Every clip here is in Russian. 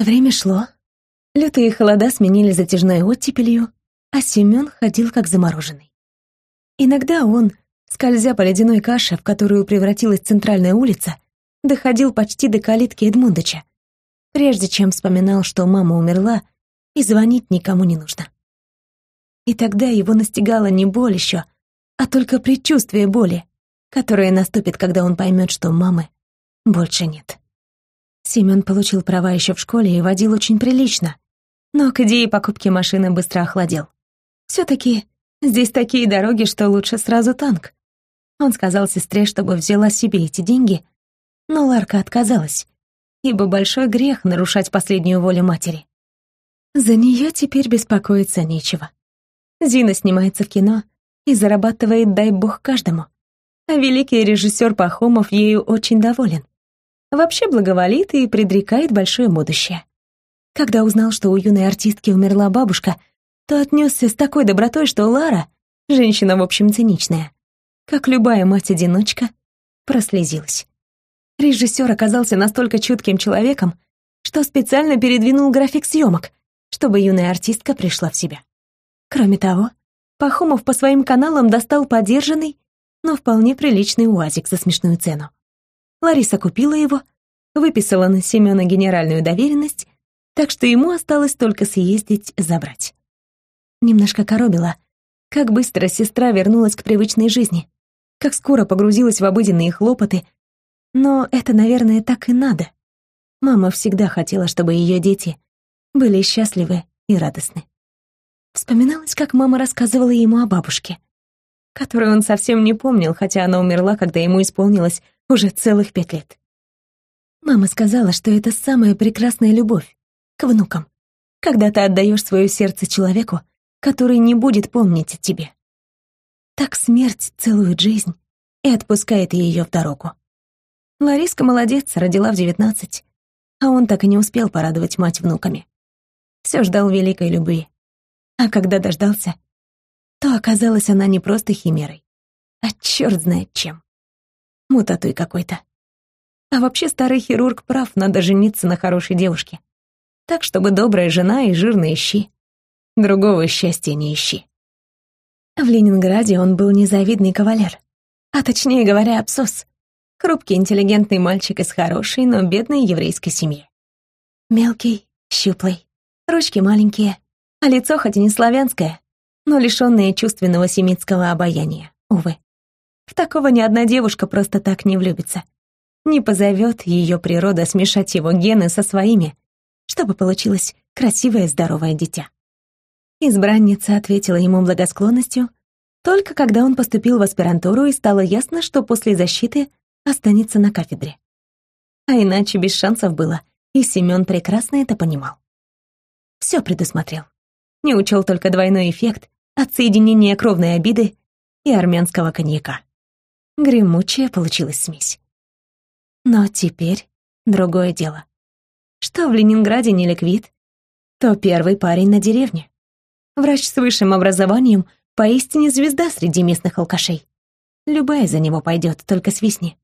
Время шло. Лютые холода сменили затяжной оттепелью, а Семен ходил как замороженный. Иногда он, скользя по ледяной каше, в которую превратилась центральная улица, доходил почти до калитки Эдмундыча, прежде чем вспоминал, что мама умерла, и звонить никому не нужно. И тогда его настигала не боль еще, а только предчувствие боли, которое наступит, когда он поймет, что мамы больше нет. Семен получил права еще в школе и водил очень прилично, но к идее покупки машины быстро охладел. все таки здесь такие дороги, что лучше сразу танк. Он сказал сестре, чтобы взяла себе эти деньги, но Ларка отказалась, ибо большой грех нарушать последнюю волю матери. За нее теперь беспокоиться нечего. Зина снимается в кино и зарабатывает, дай бог, каждому. А великий режиссер Пахомов ею очень доволен. Вообще благоволит и предрекает большое будущее. Когда узнал, что у юной артистки умерла бабушка, то отнесся с такой добротой, что Лара, женщина, в общем, циничная, как любая мать-одиночка, прослезилась. Режиссер оказался настолько чутким человеком, что специально передвинул график съемок, чтобы юная артистка пришла в себя. Кроме того, Пахомов по своим каналам достал подержанный, но вполне приличный УАЗик за смешную цену. Лариса купила его, выписала на Семёна генеральную доверенность, так что ему осталось только съездить забрать. Немножко коробило, как быстро сестра вернулась к привычной жизни, как скоро погрузилась в обыденные хлопоты, но это, наверное, так и надо. Мама всегда хотела, чтобы ее дети были счастливы и радостны. Вспоминалось, как мама рассказывала ему о бабушке, которую он совсем не помнил, хотя она умерла, когда ему исполнилось уже целых пять лет. Мама сказала, что это самая прекрасная любовь к внукам, когда ты отдаешь свое сердце человеку, который не будет помнить о тебе. Так смерть целует жизнь и отпускает ее в дорогу. Лариска молодец, родила в девятнадцать, а он так и не успел порадовать мать внуками. Все ждал великой любви. А когда дождался, то оказалась она не просто химерой, а черт знает чем. Мутатуй какой-то. А вообще старый хирург прав, надо жениться на хорошей девушке. Так, чтобы добрая жена и жирные щи. Другого счастья не ищи. В Ленинграде он был незавидный кавалер. А точнее говоря, абсос. Хрупкий, интеллигентный мальчик из хорошей, но бедной еврейской семьи. Мелкий, щуплый, ручки маленькие, а лицо хоть и не славянское, но лишённое чувственного семитского обаяния, увы. В такого ни одна девушка просто так не влюбится. Не позовет ее природа смешать его гены со своими, чтобы получилось красивое здоровое дитя. Избранница ответила ему благосклонностью, только когда он поступил в аспирантуру и стало ясно, что после защиты останется на кафедре. А иначе без шансов было, и Семён прекрасно это понимал. Все предусмотрел. Не учел только двойной эффект от соединения кровной обиды и армянского коньяка. Гремучая получилась смесь. Но теперь другое дело. Что в Ленинграде не ликвид, то первый парень на деревне. Врач с высшим образованием поистине звезда среди местных алкашей. Любая за него пойдет, только свистни.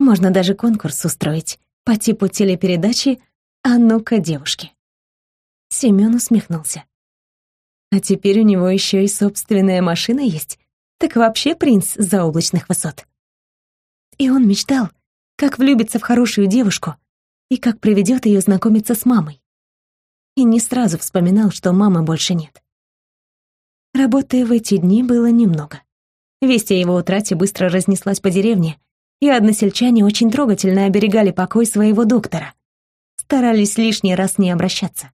Можно даже конкурс устроить по типу телепередачи «А ну-ка, девушки». Семён усмехнулся. А теперь у него еще и собственная машина есть. Так вообще принц заоблачных высот. И он мечтал, как влюбится в хорошую девушку и как приведет ее знакомиться с мамой. И не сразу вспоминал, что мамы больше нет. Работы в эти дни было немного. Весть о его утрате быстро разнеслась по деревне, и односельчане очень трогательно оберегали покой своего доктора. Старались лишний раз не обращаться.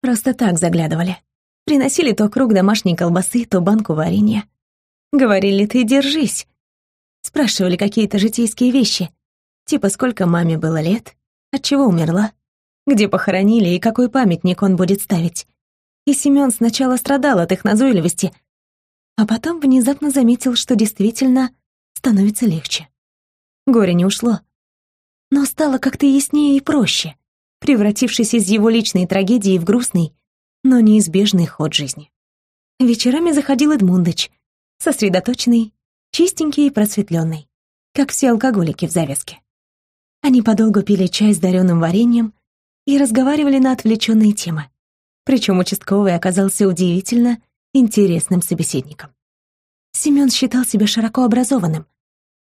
Просто так заглядывали. Приносили то круг домашней колбасы, то банку варенья. Говорили, ты держись. Спрашивали какие-то житейские вещи, типа сколько маме было лет, от чего умерла, где похоронили и какой памятник он будет ставить. И Семён сначала страдал от их назойливости, а потом внезапно заметил, что действительно становится легче. Горе не ушло. Но стало как-то яснее и проще, превратившись из его личной трагедии в грустный, но неизбежный ход жизни. Вечерами заходил Эдмундыч, сосредоточенный, чистенький и просветленный, как все алкоголики в завязке. Они подолгу пили чай с дареным вареньем, и разговаривали на отвлеченные темы. Причем участковый оказался удивительно интересным собеседником. Семен считал себя широко образованным,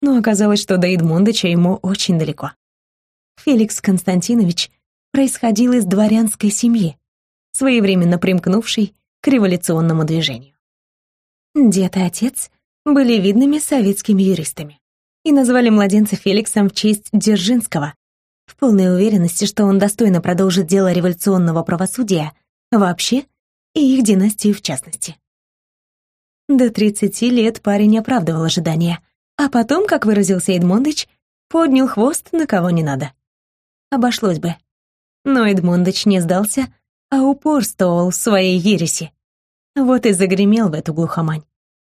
но оказалось, что до Эдмундыча ему очень далеко. Феликс Константинович происходил из дворянской семьи, своевременно примкнувшей к революционному движению. Дед и отец были видными советскими юристами и назвали младенца Феликсом в честь Дзержинского, в полной уверенности, что он достойно продолжит дело революционного правосудия вообще и их династию в частности. До 30 лет парень оправдывал ожидания, а потом, как выразился Эдмондыч, поднял хвост на кого не надо. Обошлось бы. Но Эдмондыч не сдался, а упорствовал в своей ереси. Вот и загремел в эту глухомань,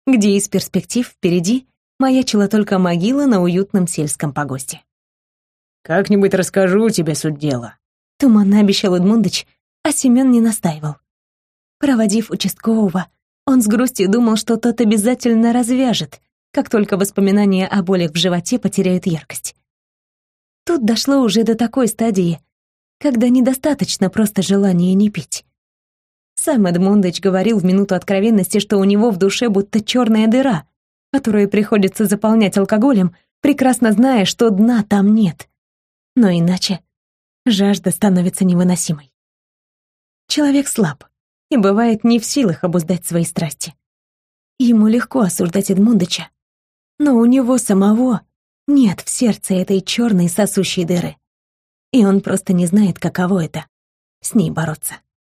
где из перспектив впереди маячила только могила на уютном сельском погосте. «Как-нибудь расскажу тебе суть дела», — туманно обещал Эдмундыч, а Семен не настаивал. Проводив участкового, он с грустью думал, что тот обязательно развяжет, как только воспоминания о болях в животе потеряют яркость. Тут дошло уже до такой стадии, когда недостаточно просто желания не пить. Сам Эдмундыч говорил в минуту откровенности, что у него в душе будто черная дыра, которую приходится заполнять алкоголем, прекрасно зная, что дна там нет. Но иначе жажда становится невыносимой. Человек слаб, и бывает не в силах обуздать свои страсти. Ему легко осуждать Эдмундыча, но у него самого нет в сердце этой черной сосущей дыры. И он просто не знает, каково это — с ней бороться.